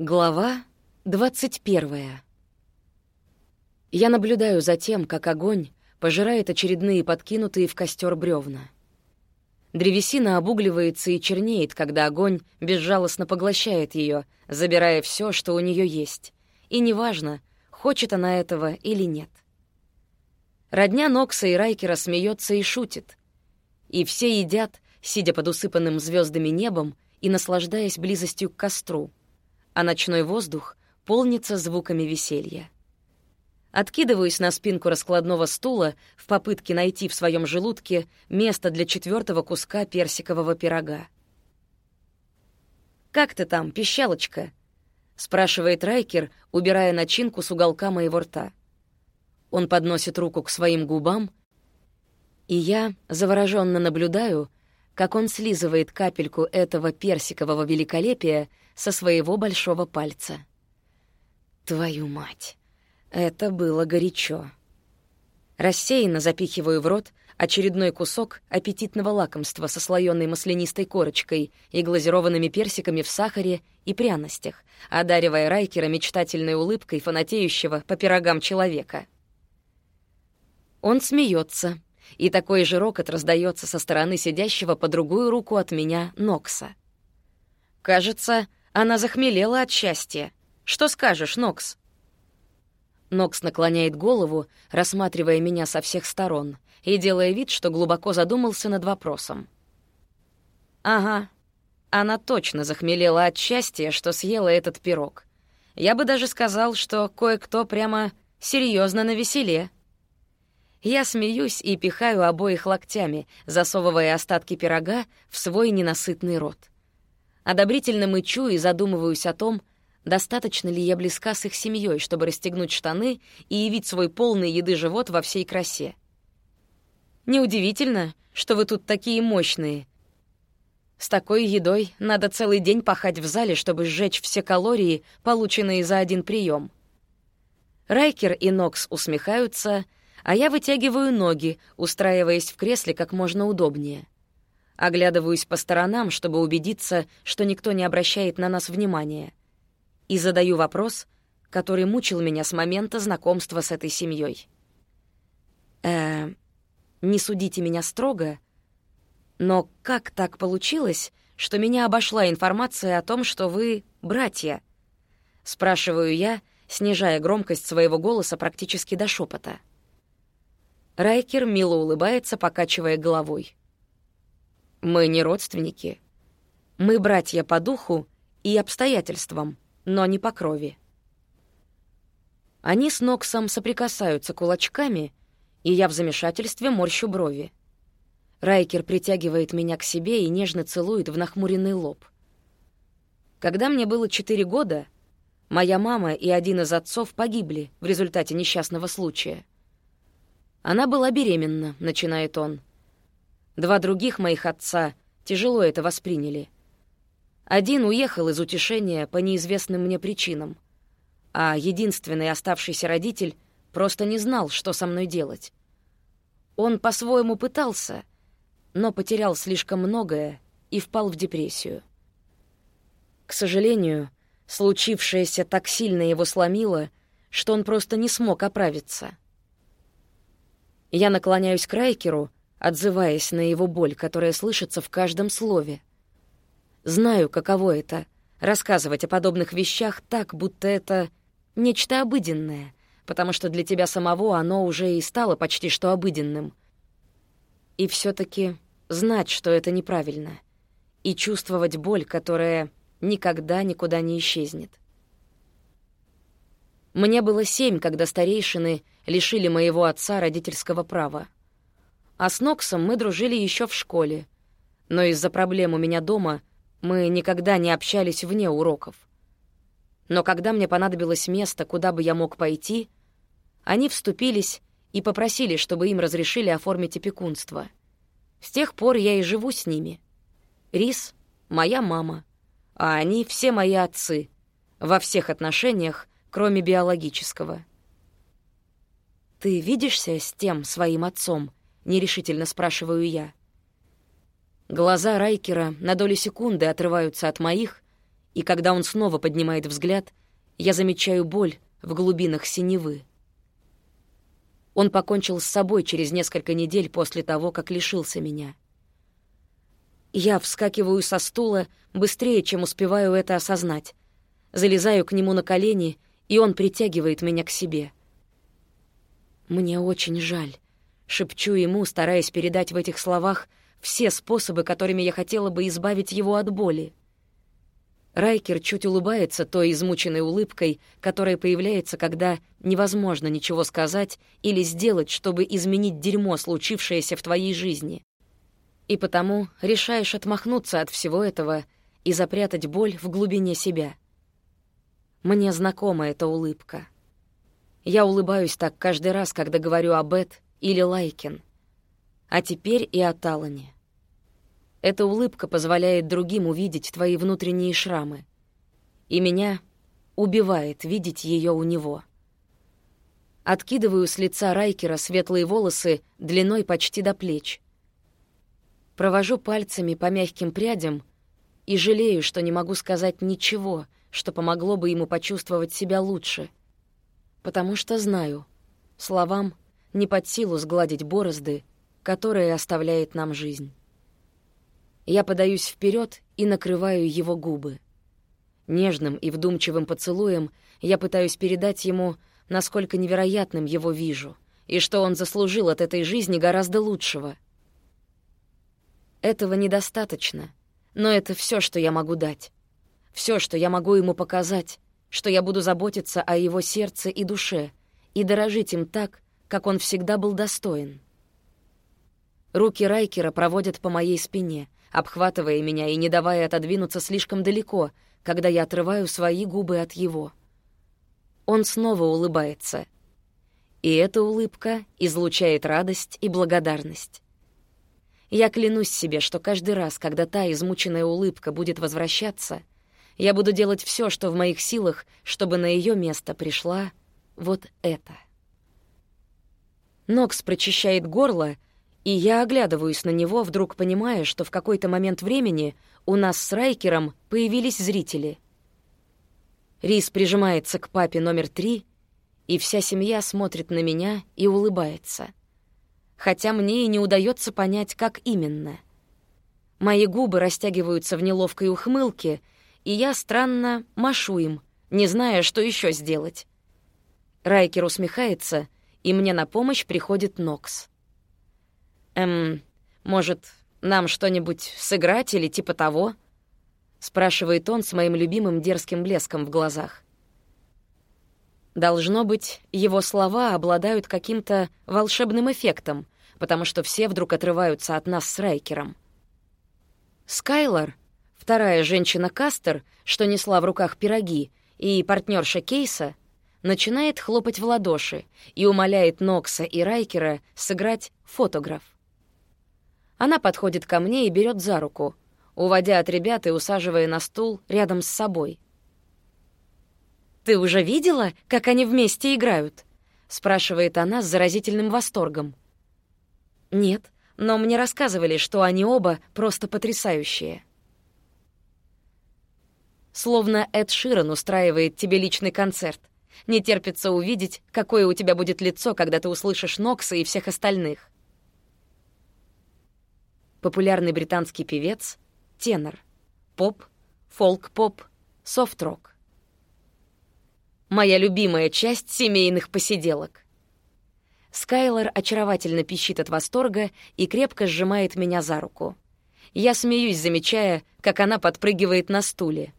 Глава 21. Я наблюдаю за тем, как огонь пожирает очередные подкинутые в костер бревна. Древесина обугливается и чернеет, когда огонь безжалостно поглощает ее, забирая все, что у нее есть. И неважно, хочет она этого или нет. Родня Нокса и Райкера смеется и шутит. И все едят, сидя под усыпанным звездами небом и наслаждаясь близостью к костру — а ночной воздух полнится звуками веселья. Откидываюсь на спинку раскладного стула в попытке найти в своем желудке место для четвертого куска персикового пирога. «Как ты там, пищалочка?» — спрашивает Райкер, убирая начинку с уголка моего рта. Он подносит руку к своим губам, и я завороженно наблюдаю, как он слизывает капельку этого персикового великолепия со своего большого пальца. Твою мать! Это было горячо. Рассеянно запихиваю в рот очередной кусок аппетитного лакомства со слоёной маслянистой корочкой и глазированными персиками в сахаре и пряностях, одаривая Райкера мечтательной улыбкой фанатеющего по пирогам человека. Он смеется, и такой же рокот раздается со стороны сидящего по другую руку от меня Нокса. Кажется, она захмелела от счастья. Что скажешь, Нокс?» Нокс наклоняет голову, рассматривая меня со всех сторон и делая вид, что глубоко задумался над вопросом. «Ага, она точно захмелела от счастья, что съела этот пирог. Я бы даже сказал, что кое-кто прямо серьезно на веселе». Я смеюсь и пихаю обоих локтями, засовывая остатки пирога в свой ненасытный рот. Одобрительно мычу и задумываюсь о том, достаточно ли я близка с их семьей, чтобы расстегнуть штаны и явить свой полный еды живот во всей красе. Неудивительно, что вы тут такие мощные. С такой едой надо целый день пахать в зале, чтобы сжечь все калории, полученные за один прием. Райкер и Нокс усмехаются, а я вытягиваю ноги, устраиваясь в кресле как можно удобнее — Оглядываюсь по сторонам, чтобы убедиться, что никто не обращает на нас внимания. И задаю вопрос, который мучил меня с момента знакомства с этой семьей. Э, не судите меня строго, но как так получилось, что меня обошла информация о том, что вы братья? Спрашиваю я, снижая громкость своего голоса практически до шепота. Райкер мило улыбается, покачивая головой. Мы не родственники. Мы братья по духу и обстоятельствам, но не по крови. Они с Ноксом соприкасаются кулачками, и я в замешательстве морщу брови. Райкер притягивает меня к себе и нежно целует в нахмуренный лоб. Когда мне было четыре года, моя мама и один из отцов погибли в результате несчастного случая. Она была беременна, начинает он. Два других моих отца тяжело это восприняли. Один уехал из утешения по неизвестным мне причинам, а единственный оставшийся родитель просто не знал, что со мной делать. Он по-своему пытался, но потерял слишком многое и впал в депрессию. К сожалению, случившееся так сильно его сломило, что он просто не смог оправиться. Я наклоняюсь к Райкеру, отзываясь на его боль, которая слышится в каждом слове. Знаю, каково это — рассказывать о подобных вещах так, будто это нечто обыденное, потому что для тебя самого оно уже и стало почти что обыденным. И все таки знать, что это неправильно, и чувствовать боль, которая никогда никуда не исчезнет. Мне было семь, когда старейшины лишили моего отца родительского права. А с Ноксом мы дружили еще в школе. Но из-за проблем у меня дома мы никогда не общались вне уроков. Но когда мне понадобилось место, куда бы я мог пойти, они вступились и попросили, чтобы им разрешили оформить опекунство. С тех пор я и живу с ними. Рис — моя мама, а они — все мои отцы, во всех отношениях, кроме биологического. «Ты видишься с тем своим отцом?» Нерешительно спрашиваю я. Глаза Райкера на долю секунды отрываются от моих, и когда он снова поднимает взгляд, я замечаю боль в глубинах синевы. Он покончил с собой через несколько недель после того, как лишился меня. Я вскакиваю со стула быстрее, чем успеваю это осознать. Залезаю к нему на колени, и он притягивает меня к себе. «Мне очень жаль», — шепчу ему, стараясь передать в этих словах все способы, которыми я хотела бы избавить его от боли. Райкер чуть улыбается той измученной улыбкой, которая появляется, когда невозможно ничего сказать или сделать, чтобы изменить дерьмо, случившееся в твоей жизни. И потому решаешь отмахнуться от всего этого и запрятать боль в глубине себя. Мне знакома эта улыбка. Я улыбаюсь так каждый раз, когда говорю об Эд или Лайкин. А теперь и о Талане. Эта улыбка позволяет другим увидеть твои внутренние шрамы. И меня убивает видеть ее у него. Откидываю с лица Райкера светлые волосы длиной почти до плеч. Провожу пальцами по мягким прядям и жалею, что не могу сказать ничего, что помогло бы ему почувствовать себя лучше. Потому что знаю, словам не под силу сгладить борозды, которые оставляет нам жизнь. Я подаюсь вперед и накрываю его губы. Нежным и вдумчивым поцелуем я пытаюсь передать ему, насколько невероятным его вижу, и что он заслужил от этой жизни гораздо лучшего. Этого недостаточно, но это все, что я могу дать. Все, что я могу ему показать, что я буду заботиться о его сердце и душе и дорожить им так, как он всегда был достоин. Руки Райкера проводят по моей спине, обхватывая меня и не давая отодвинуться слишком далеко, когда я отрываю свои губы от его. Он снова улыбается. И эта улыбка излучает радость и благодарность. Я клянусь себе, что каждый раз, когда та измученная улыбка будет возвращаться, я буду делать все, что в моих силах, чтобы на ее место пришла вот это. Нокс прочищает горло, и я оглядываюсь на него, вдруг понимая, что в какой-то момент времени у нас с Райкером появились зрители. Рис прижимается к папе номер три, и вся семья смотрит на меня и улыбается. Хотя мне и не удается понять, как именно. Мои губы растягиваются в неловкой ухмылке, и я странно машу им, не зная, что еще сделать. Райкер усмехается, и мне на помощь приходит Нокс. «Эм, может, нам что-нибудь сыграть или типа того?» — спрашивает он с моим любимым дерзким блеском в глазах. Должно быть, его слова обладают каким-то волшебным эффектом, потому что все вдруг отрываются от нас с Райкером. Скайлор, вторая женщина Кастер, что несла в руках пироги, и партнерша Кейса, начинает хлопать в ладоши и умоляет Нокса и Райкера сыграть фотограф. Она подходит ко мне и берет за руку, уводя от ребят и усаживая на стул рядом с собой. «Ты уже видела, как они вместе играют?» — спрашивает она с заразительным восторгом. «Нет, но мне рассказывали, что они оба просто потрясающие». Словно Эд Ширан устраивает тебе личный концерт. Не терпится увидеть, какое у тебя будет лицо, когда ты услышишь Нокса и всех остальных популярный британский певец, тенор, поп, фолк-поп, софт-рок. Моя любимая часть семейных посиделок. Скайлор очаровательно пищит от восторга и крепко сжимает меня за руку. Я смеюсь, замечая, как она подпрыгивает на стуле.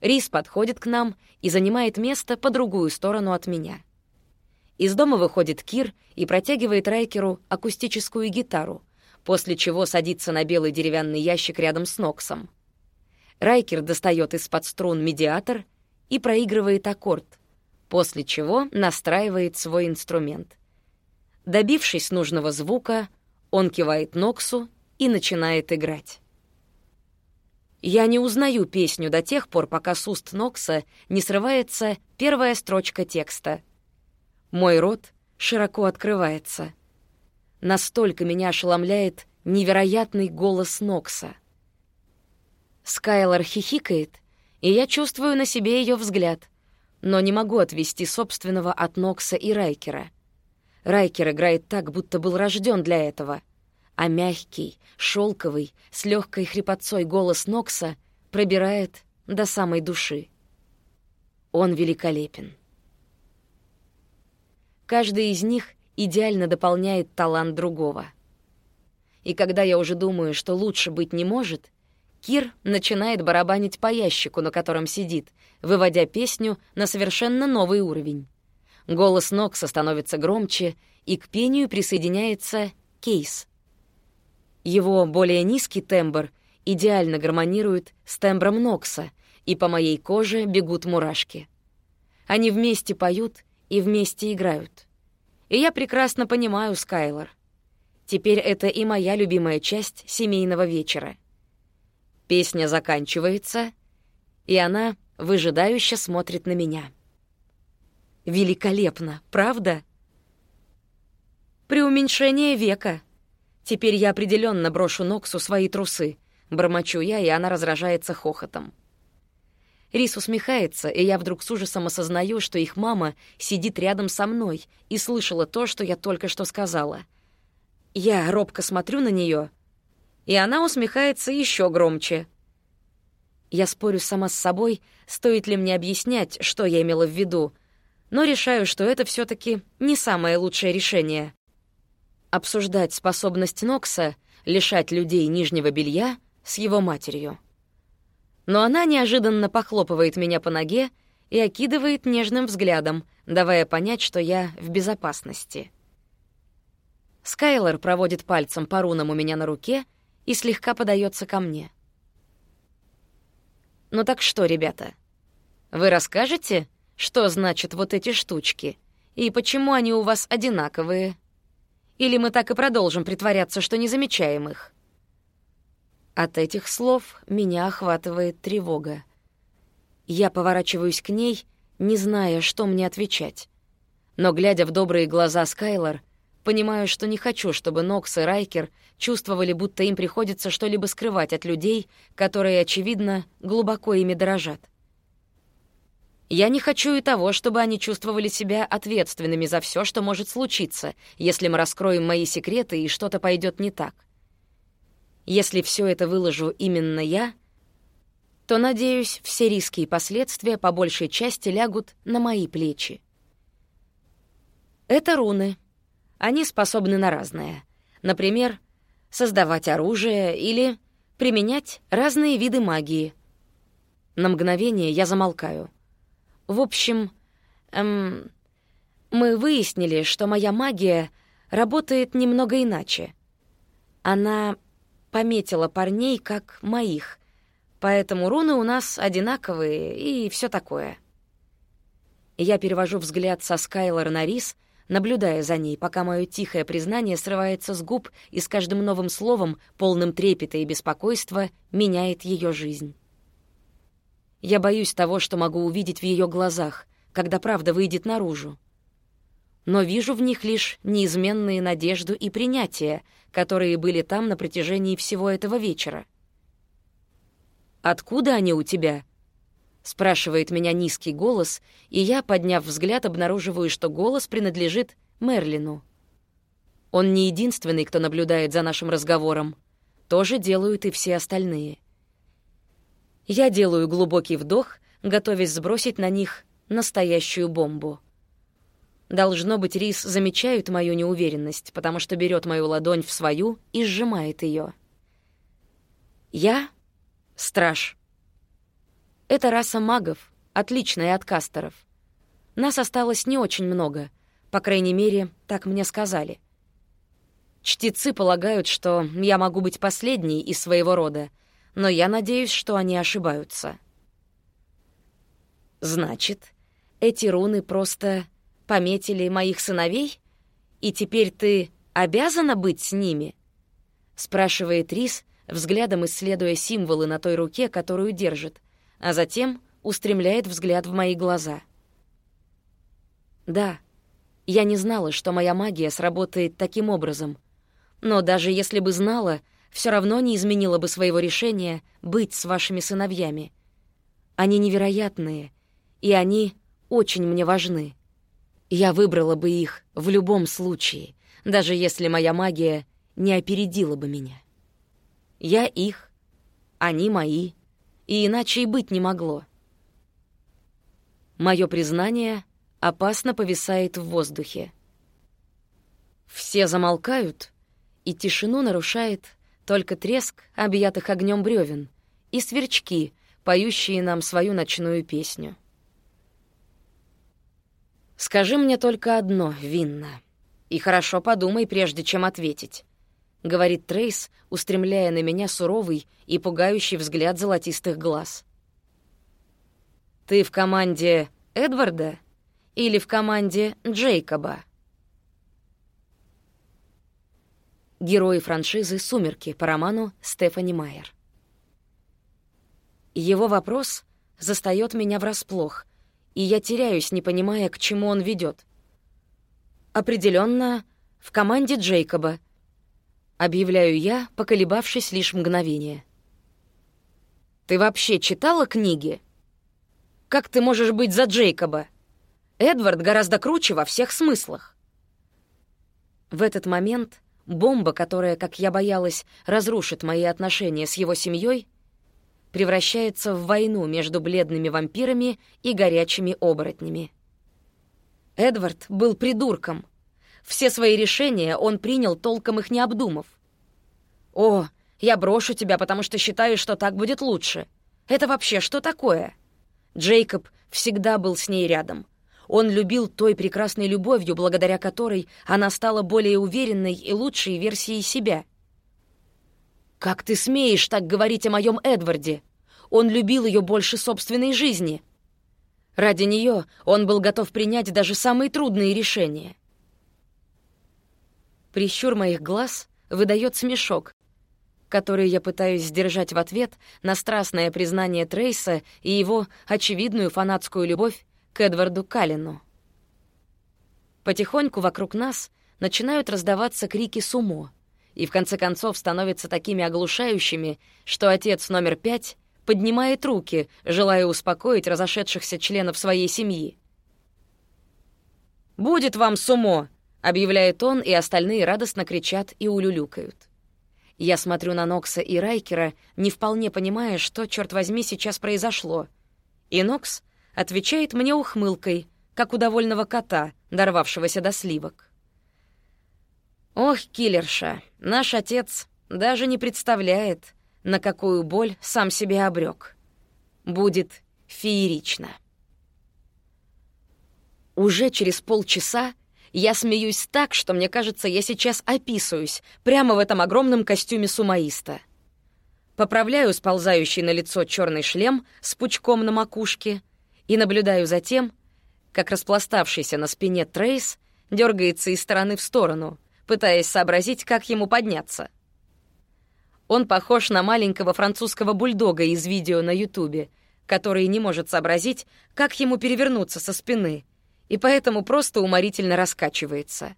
Рис подходит к нам и занимает место по другую сторону от меня. Из дома выходит Кир и протягивает Райкеру акустическую гитару, после чего садится на белый деревянный ящик рядом с Ноксом. Райкер достает из-под струн медиатор и проигрывает аккорд, после чего настраивает свой инструмент. Добившись нужного звука, он кивает Ноксу и начинает играть. Я не узнаю песню до тех пор, пока с уст Нокса не срывается первая строчка текста. Мой рот широко открывается — Настолько меня ошеломляет невероятный голос Нокса. Скайлор хихикает, и я чувствую на себе ее взгляд, но не могу отвести собственного от Нокса и Райкера. Райкер играет так, будто был рожден для этого, а мягкий, шелковый, с легкой хрипотцой голос Нокса пробирает до самой души. Он великолепен. Каждый из них идеально дополняет талант другого. И когда я уже думаю, что лучше быть не может, Кир начинает барабанить по ящику, на котором сидит, выводя песню на совершенно новый уровень. Голос Нокса становится громче, и к пению присоединяется Кейс. Его более низкий тембр идеально гармонирует с тембром Нокса, и по моей коже бегут мурашки. Они вместе поют и вместе играют. И я прекрасно понимаю Скайлор. Теперь это и моя любимая часть семейного вечера. Песня заканчивается, и она выжидающе смотрит на меня. Великолепно, правда? Преуменьшение века. Теперь я определенно брошу Ноксу свои трусы. Бормочу я, и она разражается хохотом. Рис усмехается, и я вдруг с ужасом осознаю, что их мама сидит рядом со мной и слышала то, что я только что сказала. Я робко смотрю на нее, и она усмехается еще громче. Я спорю сама с собой, стоит ли мне объяснять, что я имела в виду, но решаю, что это все таки не самое лучшее решение. Обсуждать способность Нокса лишать людей нижнего белья с его матерью. Но она неожиданно похлопывает меня по ноге и окидывает нежным взглядом, давая понять, что я в безопасности. Скайлор проводит пальцем по рунам у меня на руке и слегка подается ко мне. «Ну так что, ребята, вы расскажете, что значат вот эти штучки и почему они у вас одинаковые? Или мы так и продолжим притворяться, что не замечаем их?» От этих слов меня охватывает тревога. Я поворачиваюсь к ней, не зная, что мне отвечать. Но, глядя в добрые глаза Скайлор, понимаю, что не хочу, чтобы Нокс и Райкер чувствовали, будто им приходится что-либо скрывать от людей, которые, очевидно, глубоко ими дорожат. Я не хочу и того, чтобы они чувствовали себя ответственными за все, что может случиться, если мы раскроем мои секреты и что-то пойдет не так. Если все это выложу именно я, то, надеюсь, все риски и последствия по большей части лягут на мои плечи. Это руны. Они способны на разное. Например, создавать оружие или применять разные виды магии. На мгновение я замолкаю. В общем, эм, мы выяснили, что моя магия работает немного иначе. Она пометила парней как моих, поэтому руны у нас одинаковые и все такое. Я перевожу взгляд со Скайлор на Рис, наблюдая за ней, пока мое тихое признание срывается с губ и с каждым новым словом, полным трепета и беспокойства, меняет ее жизнь. Я боюсь того, что могу увидеть в ее глазах, когда правда выйдет наружу но вижу в них лишь неизменные надежду и принятие, которые были там на протяжении всего этого вечера. «Откуда они у тебя?» — спрашивает меня низкий голос, и я, подняв взгляд, обнаруживаю, что голос принадлежит Мерлину. Он не единственный, кто наблюдает за нашим разговором. Тоже делают и все остальные. Я делаю глубокий вдох, готовясь сбросить на них настоящую бомбу. Должно быть, Рис замечает мою неуверенность, потому что берет мою ладонь в свою и сжимает ее. Я — страж. Это раса магов, отличная от кастеров. Нас осталось не очень много, по крайней мере, так мне сказали. Чтецы полагают, что я могу быть последней из своего рода, но я надеюсь, что они ошибаются. Значит, эти руны просто пометили моих сыновей? И теперь ты обязана быть с ними?» — спрашивает Рис, взглядом исследуя символы на той руке, которую держит, а затем устремляет взгляд в мои глаза. «Да, я не знала, что моя магия сработает таким образом, но даже если бы знала, все равно не изменила бы своего решения быть с вашими сыновьями. Они невероятные, и они очень мне важны. Я выбрала бы их в любом случае, даже если моя магия не опередила бы меня. Я их, они мои, и иначе и быть не могло. Мое признание опасно повисает в воздухе. Все замолкают, и тишину нарушает только треск объятых огнем бревен и сверчки, поющие нам свою ночную песню. «Скажи мне только одно, Винна, и хорошо подумай, прежде чем ответить», — говорит Трейс, устремляя на меня суровый и пугающий взгляд золотистых глаз. «Ты в команде Эдварда или в команде Джейкоба?» Герои франшизы «Сумерки» по роману Стефани Майер. Его вопрос застаёт меня врасплох, и я теряюсь, не понимая, к чему он ведёт. Определённо в команде Джейкоба. Объявляю я, поколебавшись лишь мгновение. «Ты вообще читала книги? Как ты можешь быть за Джейкоба? Эдвард гораздо круче во всех смыслах». В этот момент Бомба, которая, как я боялась, разрушит мои отношения с его семьей, превращается в войну между бледными вампирами и горячими оборотнями. Эдвард был придурком. Все свои решения он принял, толком их не обдумав. «О, я брошу тебя, потому что считаю, что так будет лучше. Это вообще что такое?» Джейкоб всегда был с ней рядом. Он любил той прекрасной любовью, благодаря которой она стала более уверенной и лучшей версией себя. «Как ты смеешь так говорить о моем Эдварде? Он любил ее больше собственной жизни. Ради нее он был готов принять даже самые трудные решения». Прищур моих глаз выдает смешок, который я пытаюсь сдержать в ответ на страстное признание Трейса и его очевидную фанатскую любовь к Эдварду Калину. Потихоньку вокруг нас начинают раздаваться крики сумо, и в конце концов становятся такими оглушающими, что отец номер пять поднимает руки, желая успокоить разошедшихся членов своей семьи. «Будет вам сумо!» — объявляет он, и остальные радостно кричат и улюлюкают. Я смотрю на Нокса и Райкера, не вполне понимая, что, черт возьми, сейчас произошло. И Нокс отвечает мне ухмылкой, как у довольного кота, дорвавшегося до сливок. Ох, киллерша, наш отец даже не представляет, на какую боль сам себе обрек. Будет феерично. Уже через полчаса я смеюсь так, что мне кажется, я сейчас описываюсь прямо в этом огромном костюме сумаиста. Поправляю сползающий на лицо черный шлем с пучком на макушке и наблюдаю за тем, как распластавшийся на спине Трейс дергается из стороны в сторону, пытаясь сообразить, как ему подняться. Он похож на маленького французского бульдога из видео на Ютубе, который не может сообразить, как ему перевернуться со спины, и поэтому просто уморительно раскачивается.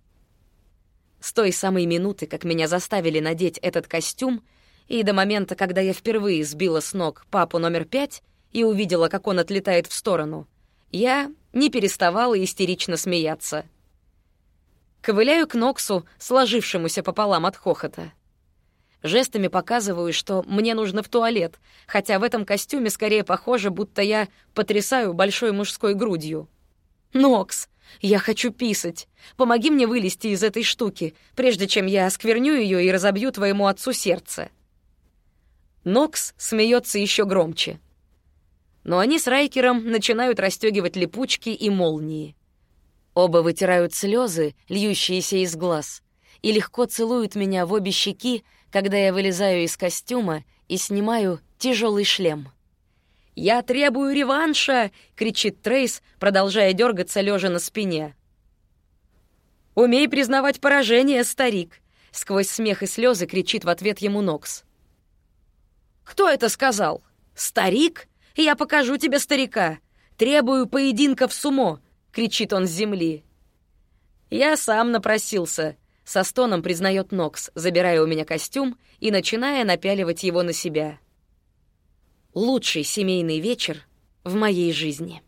С той самой минуты, как меня заставили надеть этот костюм, и до момента, когда я впервые сбила с ног папу номер пять, и увидела, как он отлетает в сторону, я не переставала истерично смеяться. Ковыляю к Ноксу, сложившемуся пополам от хохота. Жестами показываю, что мне нужно в туалет, хотя в этом костюме скорее похоже, будто я потрясаю большой мужской грудью. «Нокс, я хочу писать. Помоги мне вылезти из этой штуки, прежде чем я оскверню ее и разобью твоему отцу сердце». Нокс смеется еще громче но они с Райкером начинают расстегивать липучки и молнии. Оба вытирают слезы, льющиеся из глаз, и легко целуют меня в обе щеки, когда я вылезаю из костюма и снимаю тяжелый шлем. «Я требую реванша!» — кричит Трейс, продолжая дергаться лежа на спине. «Умей признавать поражение, старик!» — сквозь смех и слезы кричит в ответ ему Нокс. «Кто это сказал? Старик?» Я покажу тебе старика! Требую поединка в сумо!» — кричит он с земли. «Я сам напросился», — со стоном признает Нокс, забирая у меня костюм и начиная напяливать его на себя. Лучший семейный вечер в моей жизни.